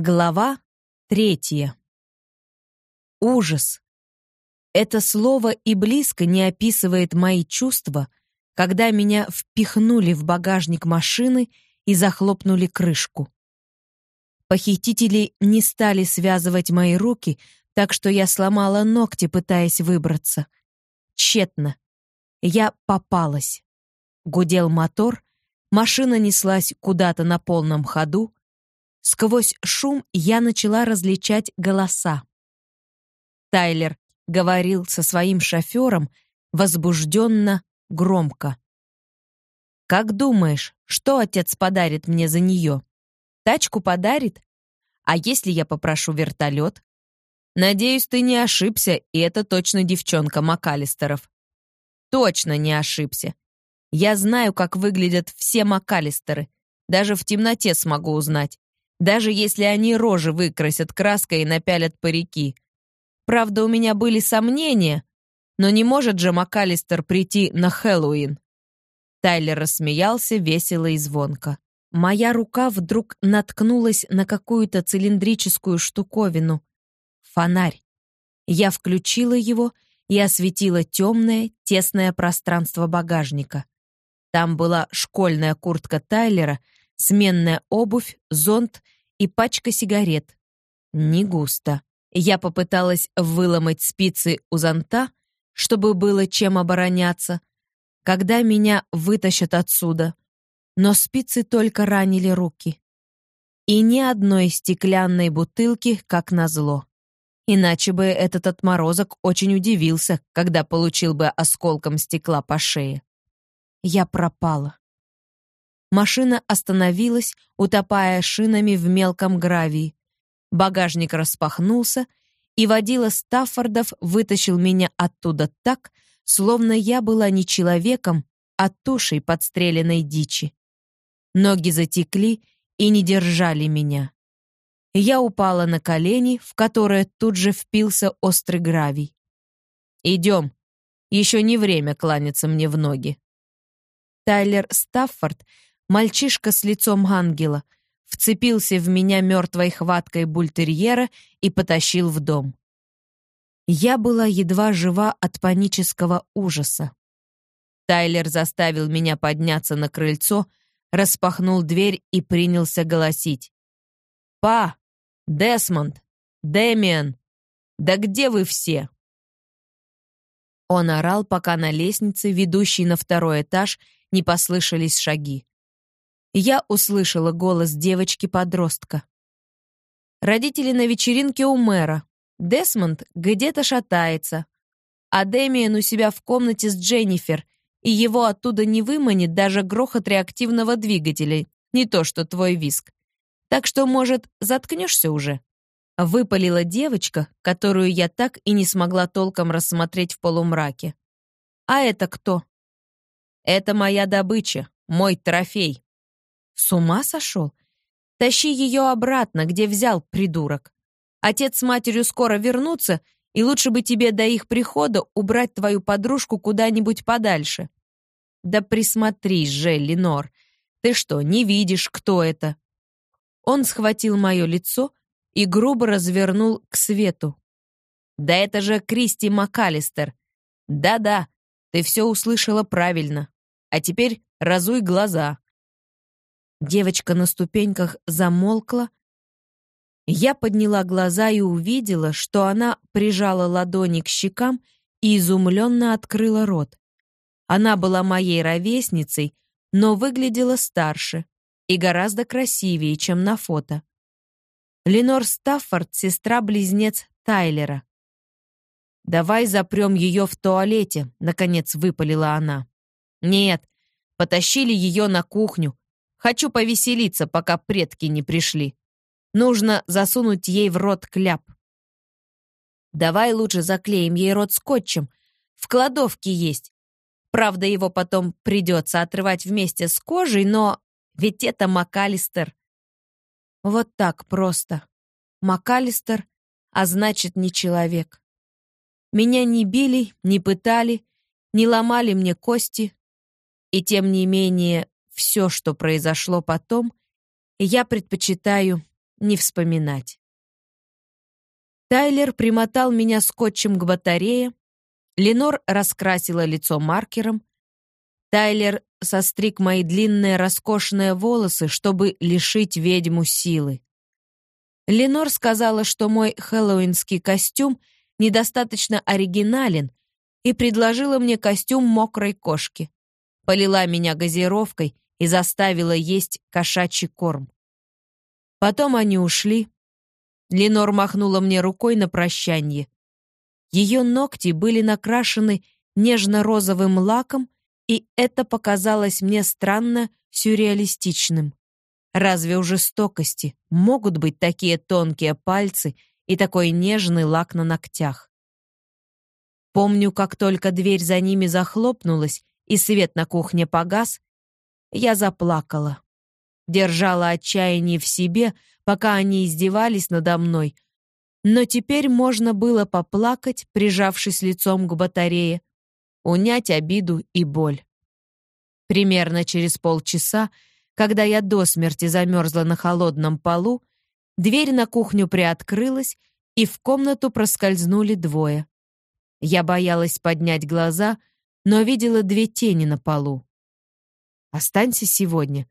Глава третья. Ужас. Это слово и близко не описывает мои чувства, когда меня впихнули в багажник машины и захлопнули крышку. Похитители не стали связывать мои руки, так что я сломала ногти, пытаясь выбраться. Тщетно. Я попалась. Гудел мотор, машина неслась куда-то на полном ходу, Сквозь шум я начала различать голоса. Тайлер говорил со своим шофером возбужденно, громко. «Как думаешь, что отец подарит мне за нее? Тачку подарит? А если я попрошу вертолет? Надеюсь, ты не ошибся, и это точно девчонка МакАлистеров». «Точно не ошибся. Я знаю, как выглядят все МакАлистеры. Даже в темноте смогу узнать даже если они рожи выкрасят краской и напялят парики. Правда, у меня были сомнения, но не может же МакАлистер прийти на Хэллоуин. Тайлер рассмеялся весело и звонко. Моя рука вдруг наткнулась на какую-то цилиндрическую штуковину. Фонарь. Я включила его и осветила темное, тесное пространство багажника. Там была школьная куртка Тайлера — сменная обувь, зонт и пачка сигарет. Не густо. Я попыталась выломать спицы у зонта, чтобы было чем обороняться, когда меня вытащат отсюда. Но спицы только ранили руки. И ни одной стеклянной бутылки, как назло. Иначе бы этот отморозок очень удивился, когда получил бы осколком стекла по шее. Я пропала. Машина остановилась, утопая шинами в мелком гравии. Багажник распахнулся, и водила Стаффордов вытащил меня оттуда так, словно я была не человеком, а тушей подстреленной дичи. Ноги затекли и не держали меня. Я упала на колени, в которые тут же впился острый гравий. «Идем. Еще не время кланяться мне в ноги». Тайлер Стаффорд Мальчишка с лицом ангела вцепился в меня мертвой хваткой бультерьера и потащил в дом. Я была едва жива от панического ужаса. Тайлер заставил меня подняться на крыльцо, распахнул дверь и принялся голосить. «Па! Десмонд! Дэмиан! Да где вы все?» Он орал, пока на лестнице, ведущей на второй этаж, не послышались шаги я услышала голос девочки-подростка. Родители на вечеринке у мэра. Десмонд где-то шатается. А Дэмиен у себя в комнате с Дженнифер, и его оттуда не выманит даже грохот реактивного двигателя, не то что твой виск. Так что, может, заткнешься уже?» Выпалила девочка, которую я так и не смогла толком рассмотреть в полумраке. «А это кто?» «Это моя добыча, мой трофей», с ума сошел? Тащи ее обратно, где взял, придурок. Отец с матерью скоро вернутся, и лучше бы тебе до их прихода убрать твою подружку куда-нибудь подальше. Да присмотрись же, Ленор. Ты что, не видишь, кто это? Он схватил мое лицо и грубо развернул к свету. Да это же Кристи МакАлистер. Да-да, ты все услышала правильно. А теперь разуй глаза. Девочка на ступеньках замолкла. Я подняла глаза и увидела, что она прижала ладони к щекам и изумленно открыла рот. Она была моей ровесницей, но выглядела старше и гораздо красивее, чем на фото. Ленор Стаффорд — сестра-близнец Тайлера. «Давай запрем ее в туалете», — наконец выпалила она. «Нет, потащили ее на кухню, Хочу повеселиться, пока предки не пришли. Нужно засунуть ей в рот кляп. Давай лучше заклеим ей рот скотчем. В кладовке есть. Правда, его потом придется отрывать вместе с кожей, но ведь это МакАлистер. Вот так просто. МакАлистер, а значит, не человек. Меня не били, не пытали, не ломали мне кости. И тем не менее, все, что произошло потом, я предпочитаю не вспоминать. Тайлер примотал меня скотчем к батарее, Ленор раскрасила лицо маркером, Тайлер состриг мои длинные роскошные волосы, чтобы лишить ведьму силы. Ленор сказала, что мой хэллоуинский костюм недостаточно оригинален, и предложила мне костюм мокрой кошки. Полила меня газировкой и заставила есть кошачий корм. Потом они ушли. Ленор махнула мне рукой на прощанье. Ее ногти были накрашены нежно-розовым лаком, и это показалось мне странно сюрреалистичным. Разве у жестокости могут быть такие тонкие пальцы и такой нежный лак на ногтях? Помню, как только дверь за ними захлопнулась и свет на кухне погас, я заплакала. Держала отчаяние в себе, пока они издевались надо мной, но теперь можно было поплакать, прижавшись лицом к батарее, унять обиду и боль. Примерно через полчаса, когда я до смерти замерзла на холодном полу, дверь на кухню приоткрылась, и в комнату проскользнули двое. Я боялась поднять глаза, но видела две тени на полу. «Останься сегодня».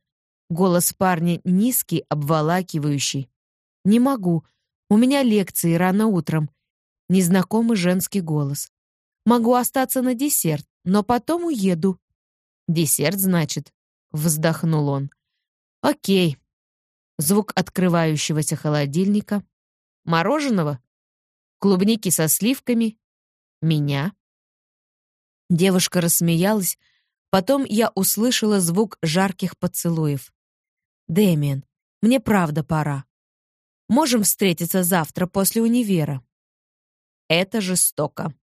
Голос парня низкий, обволакивающий. «Не могу. У меня лекции рано утром». Незнакомый женский голос. «Могу остаться на десерт, но потом уеду». «Десерт, значит?» — вздохнул он. «Окей». Звук открывающегося холодильника. «Мороженого? Клубники со сливками? Меня?» Девушка рассмеялась, потом я услышала звук жарких поцелуев. «Дэмиан, мне правда пора. Можем встретиться завтра после универа». «Это жестоко.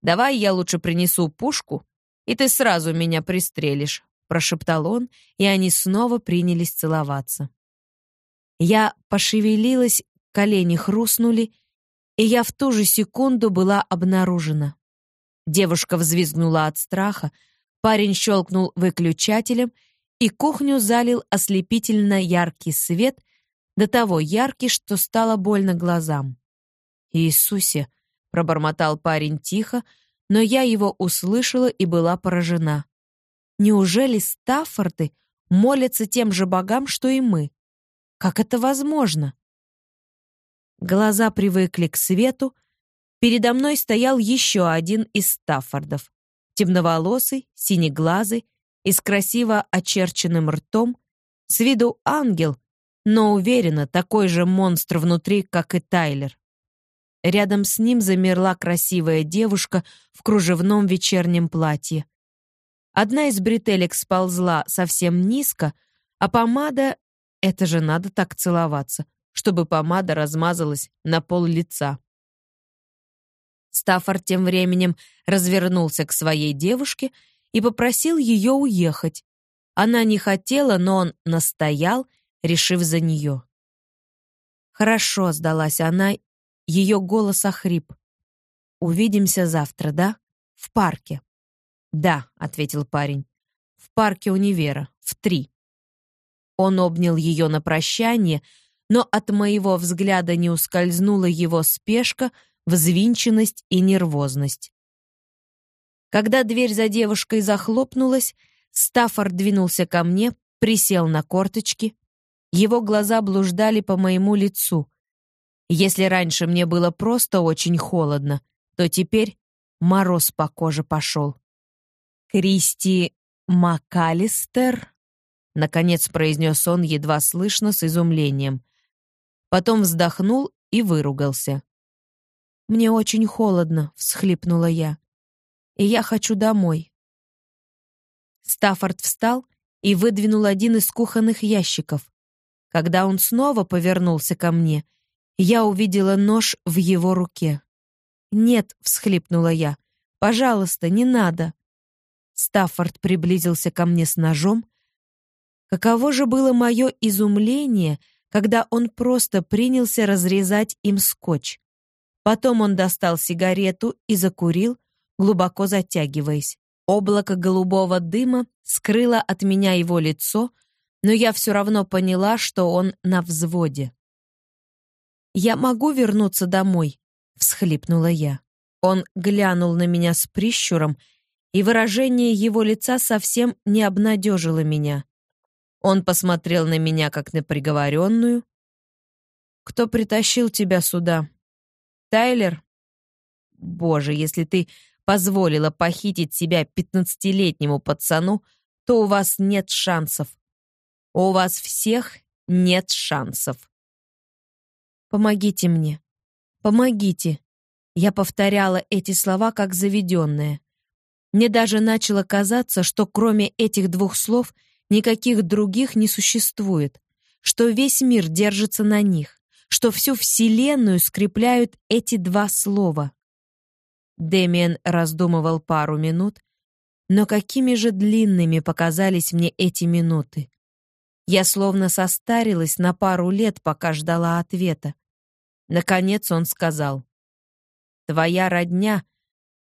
Давай я лучше принесу пушку, и ты сразу меня пристрелишь», прошептал он, и они снова принялись целоваться. Я пошевелилась, колени хрустнули, и я в ту же секунду была обнаружена. Девушка взвизгнула от страха, парень щелкнул выключателем, и кухню залил ослепительно яркий свет, до того яркий, что стало больно глазам. «Иисусе!» — пробормотал парень тихо, но я его услышала и была поражена. «Неужели Стаффорды молятся тем же богам, что и мы? Как это возможно?» Глаза привыкли к свету, Передо мной стоял еще один из Стаффордов. Темноволосый, синеглазый и с красиво очерченным ртом. С виду ангел, но уверенно такой же монстр внутри, как и Тайлер. Рядом с ним замерла красивая девушка в кружевном вечернем платье. Одна из бретелек сползла совсем низко, а помада — это же надо так целоваться, чтобы помада размазалась на пол лица. Стаффорд тем временем развернулся к своей девушке и попросил ее уехать. Она не хотела, но он настоял, решив за нее. «Хорошо», — сдалась она, ее голос охрип. «Увидимся завтра, да? В парке?» «Да», — ответил парень. «В парке универа, в три». Он обнял ее на прощание, но от моего взгляда не ускользнула его спешка — взвинченность и нервозность. Когда дверь за девушкой захлопнулась, Стаффорд двинулся ко мне, присел на корточки. Его глаза блуждали по моему лицу. Если раньше мне было просто очень холодно, то теперь мороз по коже пошел. «Кристи МакАлистер?» — наконец произнес он едва слышно с изумлением. Потом вздохнул и выругался. «Мне очень холодно», — всхлипнула я. «И я хочу домой». Стаффорд встал и выдвинул один из кухонных ящиков. Когда он снова повернулся ко мне, я увидела нож в его руке. «Нет», — всхлипнула я, — «пожалуйста, не надо». Стаффорд приблизился ко мне с ножом. Каково же было мое изумление, когда он просто принялся разрезать им скотч. Потом он достал сигарету и закурил, глубоко затягиваясь. Облако голубого дыма скрыло от меня его лицо, но я все равно поняла, что он на взводе. «Я могу вернуться домой?» — всхлипнула я. Он глянул на меня с прищуром, и выражение его лица совсем не обнадежило меня. Он посмотрел на меня, как на приговоренную. «Кто притащил тебя сюда?» «Тайлер?» «Боже, если ты позволила похитить себя пятнадцатилетнему пацану, то у вас нет шансов. У вас всех нет шансов. Помогите мне. Помогите. Я повторяла эти слова как заведенная. Мне даже начало казаться, что кроме этих двух слов никаких других не существует, что весь мир держится на них, что всю Вселенную скрепляют эти два слова. Дэмиен раздумывал пару минут, но какими же длинными показались мне эти минуты. Я словно состарилась на пару лет, пока ждала ответа. Наконец он сказал, «Твоя родня,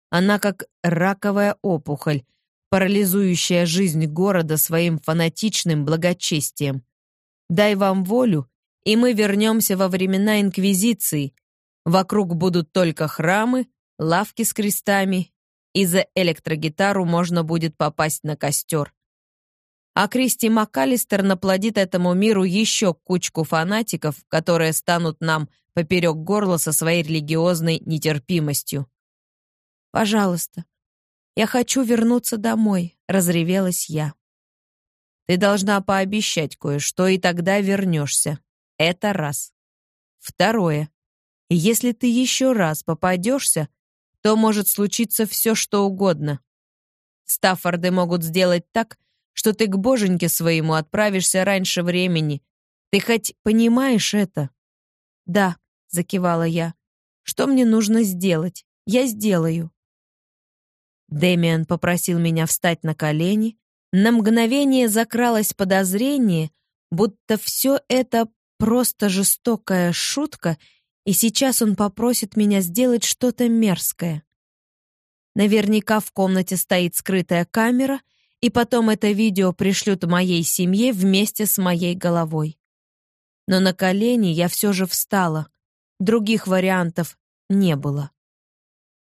она как раковая опухоль, парализующая жизнь города своим фанатичным благочестием. Дай вам волю, и мы вернемся во времена Инквизиции. Вокруг будут только храмы, лавки с крестами, и за электрогитару можно будет попасть на костер. А Кристи МакАлистер наплодит этому миру еще кучку фанатиков, которые станут нам поперек горла со своей религиозной нетерпимостью. «Пожалуйста, я хочу вернуться домой», — разревелась я. «Ты должна пообещать кое-что, и тогда вернешься. Это раз. Второе. Если ты еще раз попадешься, то может случиться все, что угодно. Стаффорды могут сделать так, что ты к боженьке своему отправишься раньше времени. Ты хоть понимаешь это?» «Да», — закивала я. «Что мне нужно сделать? Я сделаю». Дэмиан попросил меня встать на колени. На мгновение закралось подозрение, будто все это просто жестокая шутка — и сейчас он попросит меня сделать что-то мерзкое. Наверняка в комнате стоит скрытая камера, и потом это видео пришлют моей семье вместе с моей головой. Но на колени я все же встала. Других вариантов не было.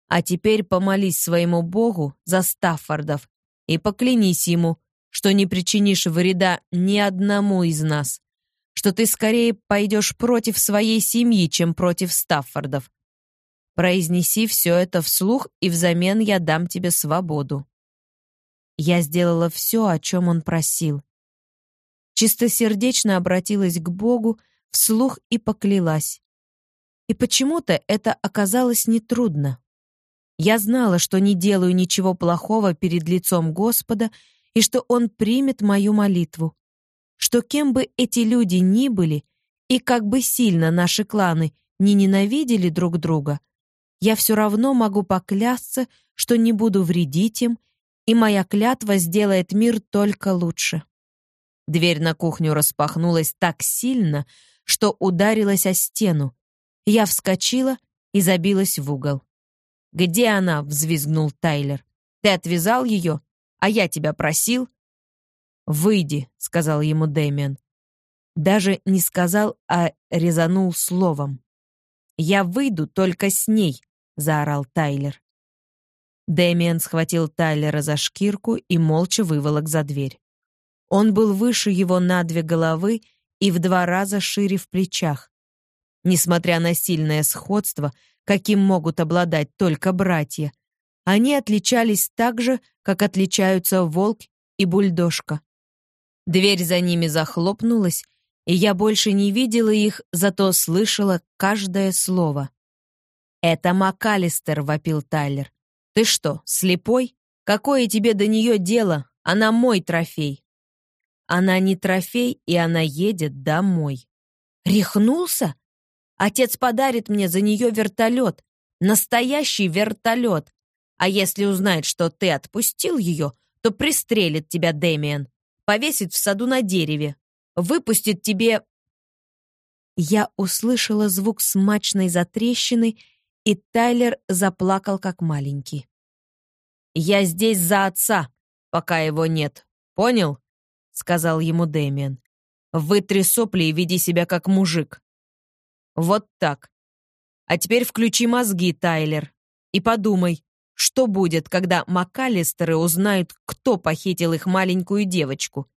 А теперь помолись своему Богу за Стаффордов и поклянись ему, что не причинишь вреда ни одному из нас что ты скорее пойдешь против своей семьи, чем против Стаффордов. Произнеси все это вслух, и взамен я дам тебе свободу. Я сделала все, о чем он просил. Чистосердечно обратилась к Богу, вслух и поклялась. И почему-то это оказалось нетрудно. Я знала, что не делаю ничего плохого перед лицом Господа и что Он примет мою молитву что кем бы эти люди ни были и как бы сильно наши кланы не ненавидели друг друга, я все равно могу поклясться, что не буду вредить им, и моя клятва сделает мир только лучше. Дверь на кухню распахнулась так сильно, что ударилась о стену. Я вскочила и забилась в угол. «Где она?» — взвизгнул Тайлер. «Ты отвязал ее? А я тебя просил?» «Выйди», — сказал ему Дэмиан. Даже не сказал, а резанул словом. «Я выйду только с ней», — заорал Тайлер. Дэмиан схватил Тайлера за шкирку и молча выволок за дверь. Он был выше его на две головы и в два раза шире в плечах. Несмотря на сильное сходство, каким могут обладать только братья, они отличались так же, как отличаются волк и бульдожка. Дверь за ними захлопнулась, и я больше не видела их, зато слышала каждое слово. «Это МакАлистер», — вопил Тайлер. «Ты что, слепой? Какое тебе до нее дело? Она мой трофей». «Она не трофей, и она едет домой». «Рехнулся? Отец подарит мне за нее вертолет. Настоящий вертолет. А если узнает, что ты отпустил ее, то пристрелит тебя Дэмиан повесит в саду на дереве, выпустит тебе...» Я услышала звук смачной затрещины, и Тайлер заплакал как маленький. «Я здесь за отца, пока его нет. Понял?» — сказал ему Дэмиан. «Вытри сопли и веди себя как мужик». Вот так. А теперь включи мозги, Тайлер, и подумай, что будет, когда МакАлистеры узнают, кто похитил их маленькую девочку.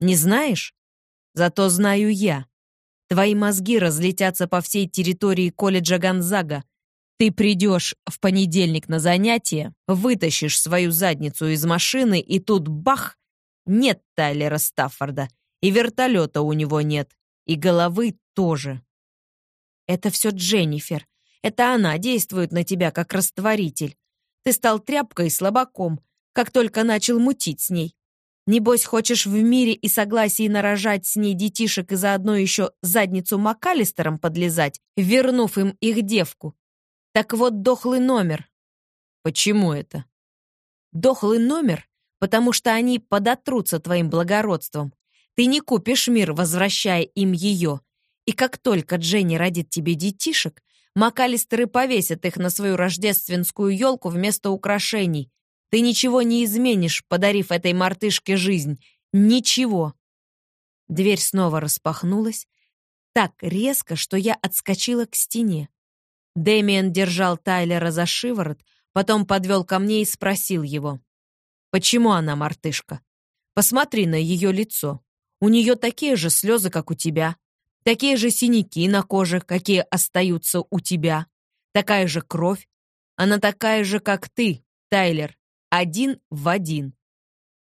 Не знаешь? Зато знаю я. Твои мозги разлетятся по всей территории колледжа Гонзага. Ты придешь в понедельник на занятие, вытащишь свою задницу из машины, и тут бах! Нет Тайлера Стаффорда, и вертолета у него нет, и головы тоже. Это все Дженнифер. Это она действует на тебя как растворитель. Ты стал тряпкой и слабаком, как только начал мутить с ней. Небось, хочешь в мире и согласии нарожать с ней детишек и заодно еще задницу МакАлистером подлезать, вернув им их девку. Так вот, дохлый номер. Почему это? Дохлый номер, потому что они подотрутся твоим благородством. Ты не купишь мир, возвращая им ее. И как только Дженни родит тебе детишек, МакАлистеры повесят их на свою рождественскую елку вместо украшений. Ты ничего не изменишь, подарив этой мартышке жизнь. Ничего. Дверь снова распахнулась. Так резко, что я отскочила к стене. Дэмиен держал Тайлера за шиворот, потом подвел ко мне и спросил его. «Почему она мартышка? Посмотри на ее лицо. У нее такие же слезы, как у тебя. Такие же синяки на коже, какие остаются у тебя. Такая же кровь. Она такая же, как ты, Тайлер. Один в один.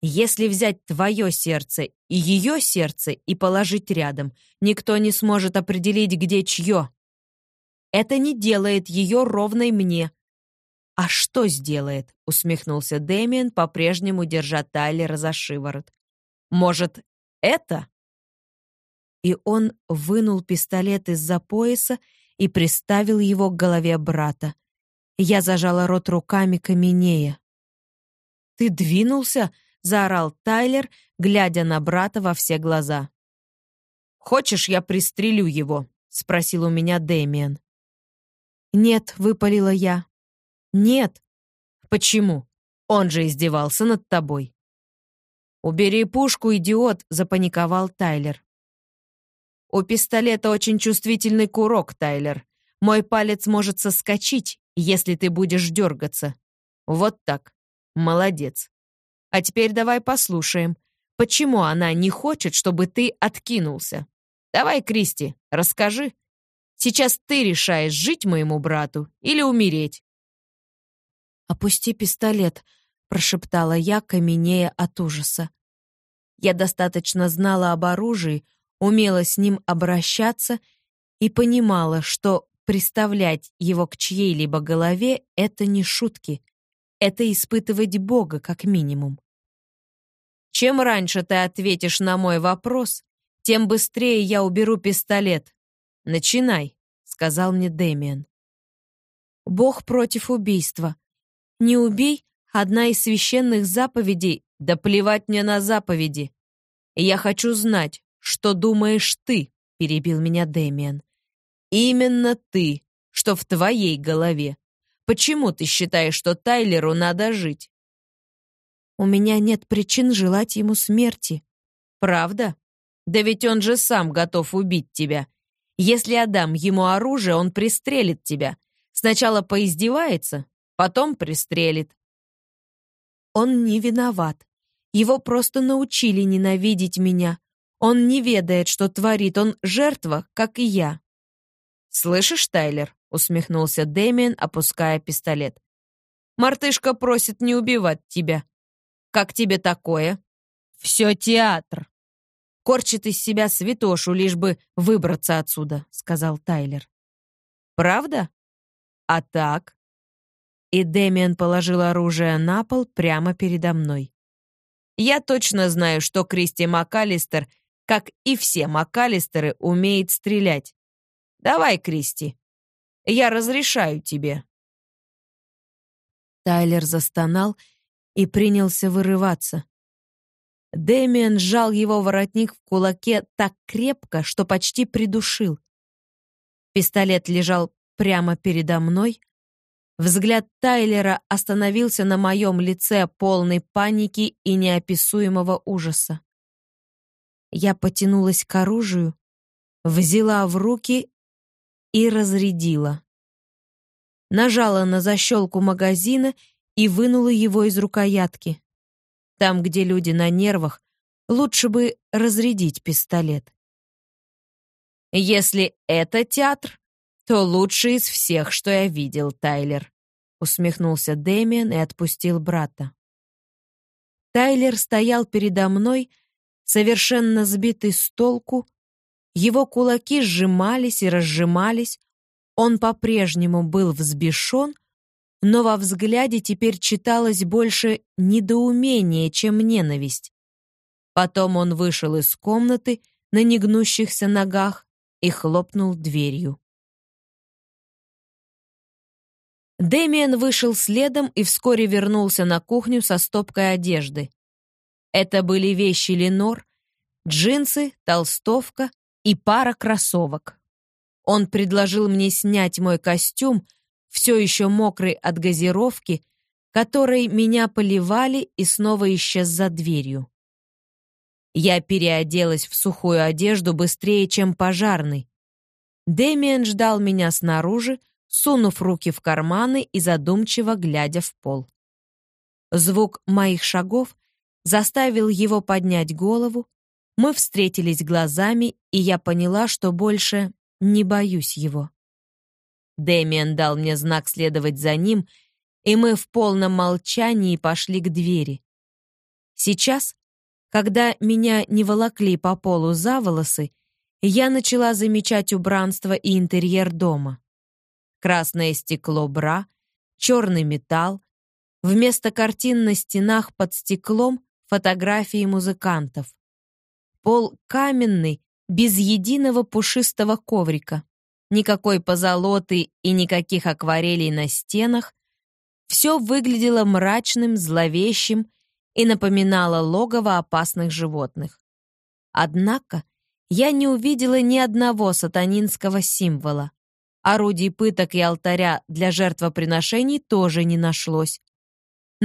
Если взять твое сердце и ее сердце и положить рядом, никто не сможет определить, где чье. Это не делает ее ровной мне. А что сделает? Усмехнулся Дэмиен, по-прежнему держа Тайлера за шиворот. Может, это? И он вынул пистолет из-за пояса и приставил его к голове брата. Я зажала рот руками каменея. «Ты двинулся?» — заорал Тайлер, глядя на брата во все глаза. «Хочешь, я пристрелю его?» — спросил у меня Дэмиан. «Нет», — выпалила я. «Нет». «Почему? Он же издевался над тобой». «Убери пушку, идиот!» — запаниковал Тайлер. У пистолета очень чувствительный курок, Тайлер. Мой палец может соскочить, если ты будешь дергаться. Вот так. Молодец. А теперь давай послушаем, почему она не хочет, чтобы ты откинулся. Давай, Кристи, расскажи. Сейчас ты решаешь, жить моему брату или умереть. «Опусти пистолет», — прошептала я, каменея от ужаса. Я достаточно знала об оружии, умела с ним обращаться и понимала, что приставлять его к чьей-либо голове — это не шутки, это испытывать Бога как минимум. Чем раньше ты ответишь на мой вопрос, тем быстрее я уберу пистолет. Начинай, сказал мне Дэмиан. Бог против убийства. Не убей — одна из священных заповедей, да плевать мне на заповеди. Я хочу знать, что думаешь ты?» — перебил меня Дэмиан. «Именно ты, что в твоей голове. Почему ты считаешь, что Тайлеру надо жить?» «У меня нет причин желать ему смерти». «Правда? Да ведь он же сам готов убить тебя. Если отдам ему оружие, он пристрелит тебя. Сначала поиздевается, потом пристрелит». «Он не виноват. Его просто научили ненавидеть меня. Он не ведает, что творит, он жертва, как и я. «Слышишь, Тайлер?» — усмехнулся Дэмиен, опуская пистолет. «Мартышка просит не убивать тебя. Как тебе такое?» «Все театр!» «Корчит из себя святошу, лишь бы выбраться отсюда», — сказал Тайлер. «Правда? А так?» И Дэмиен положил оружие на пол прямо передо мной. «Я точно знаю, что Кристи МакАлистер — как и все МакАлистеры, умеет стрелять. Давай, Кристи, я разрешаю тебе». Тайлер застонал и принялся вырываться. Дэмиан сжал его воротник в кулаке так крепко, что почти придушил. Пистолет лежал прямо передо мной. Взгляд Тайлера остановился на моем лице полной паники и неописуемого ужаса. Я потянулась к оружию, взяла в руки и разрядила. Нажала на защелку магазина и вынула его из рукоятки. Там, где люди на нервах, лучше бы разрядить пистолет. «Если это театр, то лучший из всех, что я видел, Тайлер», усмехнулся Дэмиан и отпустил брата. Тайлер стоял передо мной, совершенно сбитый с толку, его кулаки сжимались и разжимались, он по-прежнему был взбешен, но во взгляде теперь читалось больше недоумение, чем ненависть. Потом он вышел из комнаты на негнущихся ногах и хлопнул дверью. Дэмиен вышел следом и вскоре вернулся на кухню со стопкой одежды. Это были вещи Ленор, джинсы, толстовка и пара кроссовок. Он предложил мне снять мой костюм, все еще мокрый от газировки, которой меня поливали и снова исчез за дверью. Я переоделась в сухую одежду быстрее, чем пожарный. Дэмиен ждал меня снаружи, сунув руки в карманы и задумчиво глядя в пол. Звук моих шагов заставил его поднять голову, мы встретились глазами, и я поняла, что больше не боюсь его. Дэмиан дал мне знак следовать за ним, и мы в полном молчании пошли к двери. Сейчас, когда меня не волокли по полу за волосы, я начала замечать убранство и интерьер дома. Красное стекло бра, черный металл, вместо картин на стенах под стеклом фотографии музыкантов. Пол каменный, без единого пушистого коврика, никакой позолоты и никаких акварелей на стенах. Все выглядело мрачным, зловещим и напоминало логово опасных животных. Однако я не увидела ни одного сатанинского символа. Орудий пыток и алтаря для жертвоприношений тоже не нашлось.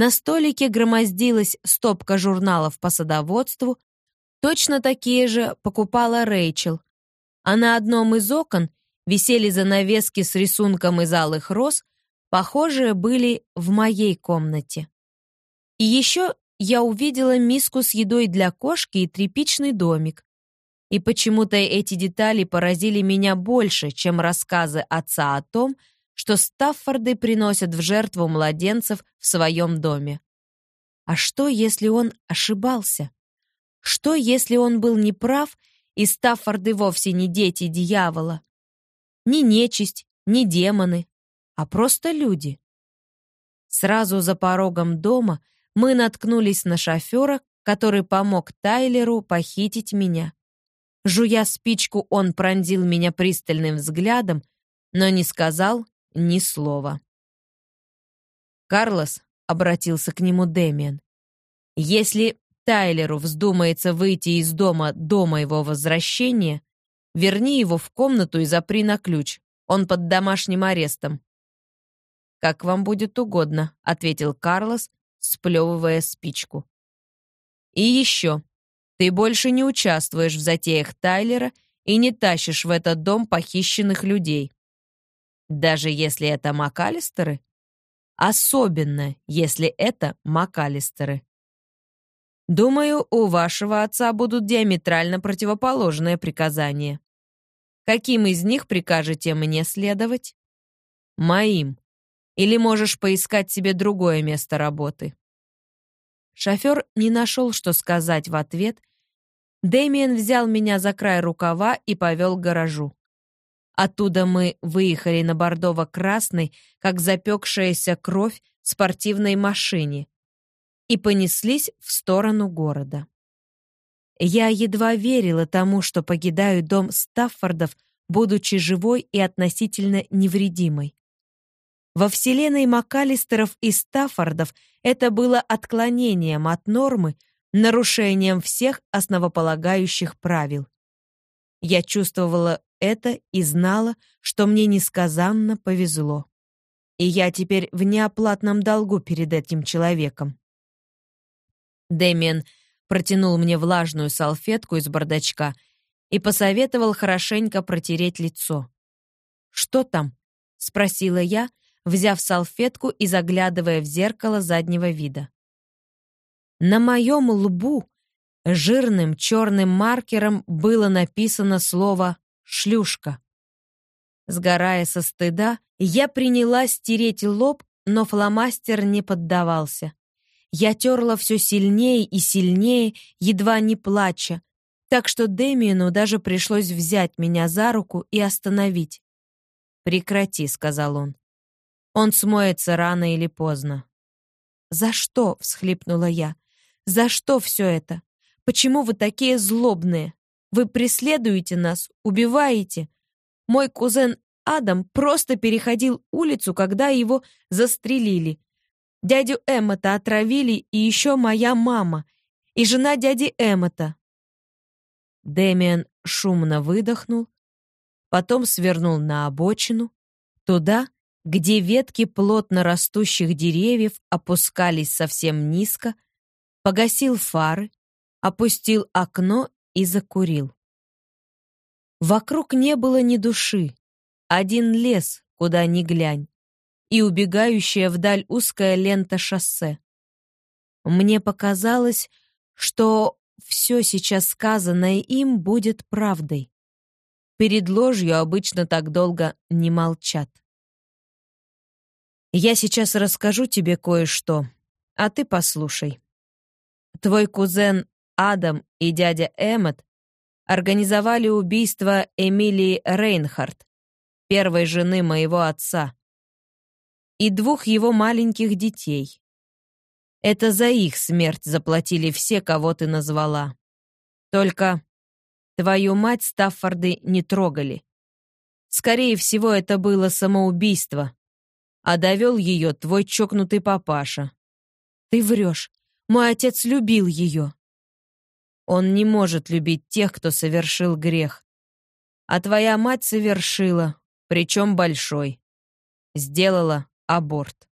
На столике громоздилась стопка журналов по садоводству, точно такие же покупала Рэйчел, а на одном из окон висели занавески с рисунком из алых роз, похожие были в моей комнате. И еще я увидела миску с едой для кошки и тряпичный домик. И почему-то эти детали поразили меня больше, чем рассказы отца о том, что Стаффорды приносят в жертву младенцев в своем доме. А что, если он ошибался? Что, если он был неправ, и Стаффорды вовсе не дети дьявола? Ни нечисть, ни демоны, а просто люди. Сразу за порогом дома мы наткнулись на шофера, который помог Тайлеру похитить меня. Жуя спичку, он пронзил меня пристальным взглядом, но не сказал ни слова. «Карлос», — обратился к нему Дэмиан, «если Тайлеру вздумается выйти из дома до моего возвращения, верни его в комнату и запри на ключ. Он под домашним арестом». «Как вам будет угодно», — ответил Карлос, сплевывая спичку. «И еще. Ты больше не участвуешь в затеях Тайлера и не тащишь в этот дом похищенных людей. Даже если это МакАлистеры? Особенно, если это МакАлистеры. Думаю, у вашего отца будут диаметрально противоположные приказания. Каким из них прикажете мне следовать? Моим. Или можешь поискать себе другое место работы. Шофер не нашел, что сказать в ответ. Дэмиен взял меня за край рукава и повел к гаражу. Оттуда мы выехали на бордово-красной, как запекшаяся кровь, спортивной машине и понеслись в сторону города. Я едва верила тому, что покидаю дом Стаффордов, будучи живой и относительно невредимой. Во вселенной Макалистеров и Стаффордов это было отклонением от нормы, нарушением всех основополагающих правил. Я чувствовала это и знала, что мне несказанно повезло. И я теперь в неоплатном долгу перед этим человеком. Дэмиен протянул мне влажную салфетку из бардачка и посоветовал хорошенько протереть лицо. «Что там?» — спросила я, взяв салфетку и заглядывая в зеркало заднего вида. На моем лбу жирным черным маркером было написано слово «шлюшка». Сгорая со стыда, я принялась стереть лоб, но фломастер не поддавался. Я терла все сильнее и сильнее, едва не плача, так что Дэмиену даже пришлось взять меня за руку и остановить. «Прекрати», — сказал он. «Он смоется рано или поздно». «За что?» — всхлипнула я. «За что все это? Почему вы такие злобные? Вы преследуете нас, убиваете. Мой кузен Адам просто переходил улицу, когда его застрелили. Дядю Эммета отравили и еще моя мама, и жена дяди Эммета. Дэмиан шумно выдохнул, потом свернул на обочину, туда, где ветки плотно растущих деревьев опускались совсем низко, погасил фары, опустил окно и закурил. Вокруг не было ни души, один лес, куда ни глянь, и убегающая вдаль узкая лента шоссе. Мне показалось, что все сейчас сказанное им будет правдой. Перед ложью обычно так долго не молчат. Я сейчас расскажу тебе кое-что, а ты послушай. Твой кузен Адам и дядя Эммет организовали убийство Эмилии Рейнхард, первой жены моего отца, и двух его маленьких детей. Это за их смерть заплатили все, кого ты назвала. Только твою мать Стаффорды не трогали. Скорее всего, это было самоубийство, а довел ее твой чокнутый папаша. Ты врешь. Мой отец любил ее. Он не может любить тех, кто совершил грех. А твоя мать совершила, причем большой. Сделала аборт.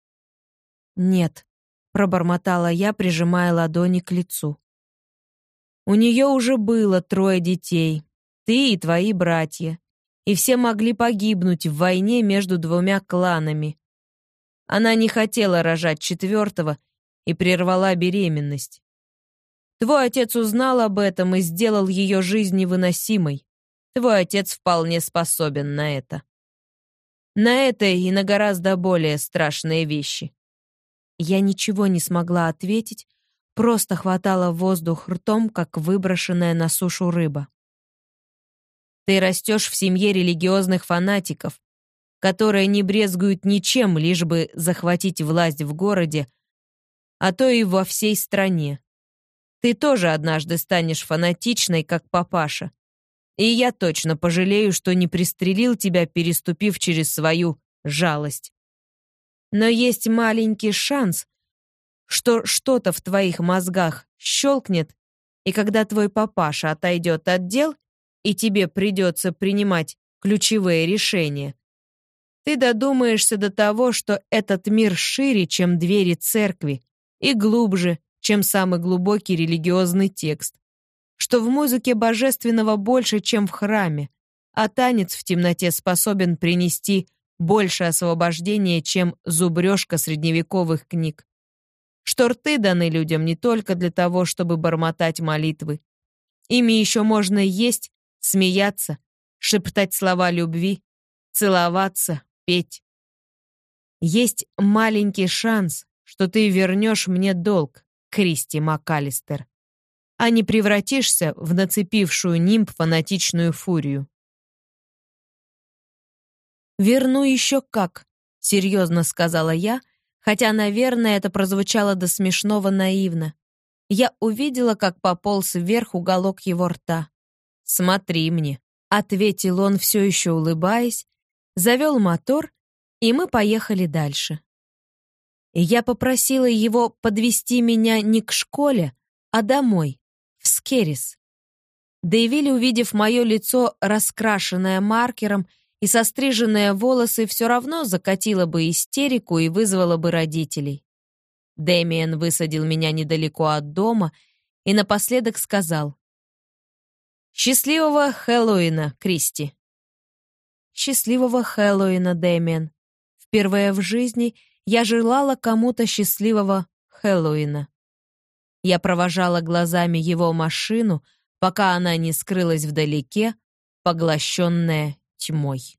Нет, пробормотала я, прижимая ладони к лицу. У нее уже было трое детей, ты и твои братья, и все могли погибнуть в войне между двумя кланами. Она не хотела рожать четвертого и прервала беременность. Твой отец узнал об этом и сделал ее жизнь невыносимой. Твой отец вполне способен на это. На это и на гораздо более страшные вещи. Я ничего не смогла ответить, просто хватала воздух ртом, как выброшенная на сушу рыба. Ты растешь в семье религиозных фанатиков, которые не брезгуют ничем, лишь бы захватить власть в городе, а то и во всей стране. Ты тоже однажды станешь фанатичной, как папаша. И я точно пожалею, что не пристрелил тебя, переступив через свою жалость. Но есть маленький шанс, что что-то в твоих мозгах щелкнет, и когда твой папаша отойдет от дел, и тебе придется принимать ключевые решения, ты додумаешься до того, что этот мир шире, чем двери церкви, и глубже, чем самый глубокий религиозный текст, что в музыке божественного больше, чем в храме, а танец в темноте способен принести больше освобождения, чем зубрежка средневековых книг. Что рты даны людям не только для того, чтобы бормотать молитвы. Ими еще можно есть, смеяться, шептать слова любви, целоваться, петь. Есть маленький шанс, что ты вернешь мне долг, Кристи МакАлистер, а не превратишься в нацепившую нимб фанатичную фурию. «Верну еще как», — серьезно сказала я, хотя, наверное, это прозвучало до смешного наивно. Я увидела, как пополз вверх уголок его рта. «Смотри мне», — ответил он, все еще улыбаясь, завел мотор, и мы поехали дальше. Я попросила его подвести меня не к школе, а домой, в Скерис. Дэйвиль, увидев мое лицо, раскрашенное маркером, и состриженные волосы все равно закатила бы истерику и вызвала бы родителей. Дэмиен высадил меня недалеко от дома и напоследок сказал «Счастливого Хэллоуина, Кристи!» Счастливого Хэллоуина, Дэмиан. Впервые в жизни я желала кому-то счастливого Хэллоуина. Я провожала глазами его машину, пока она не скрылась вдалеке, поглощенная тьмой.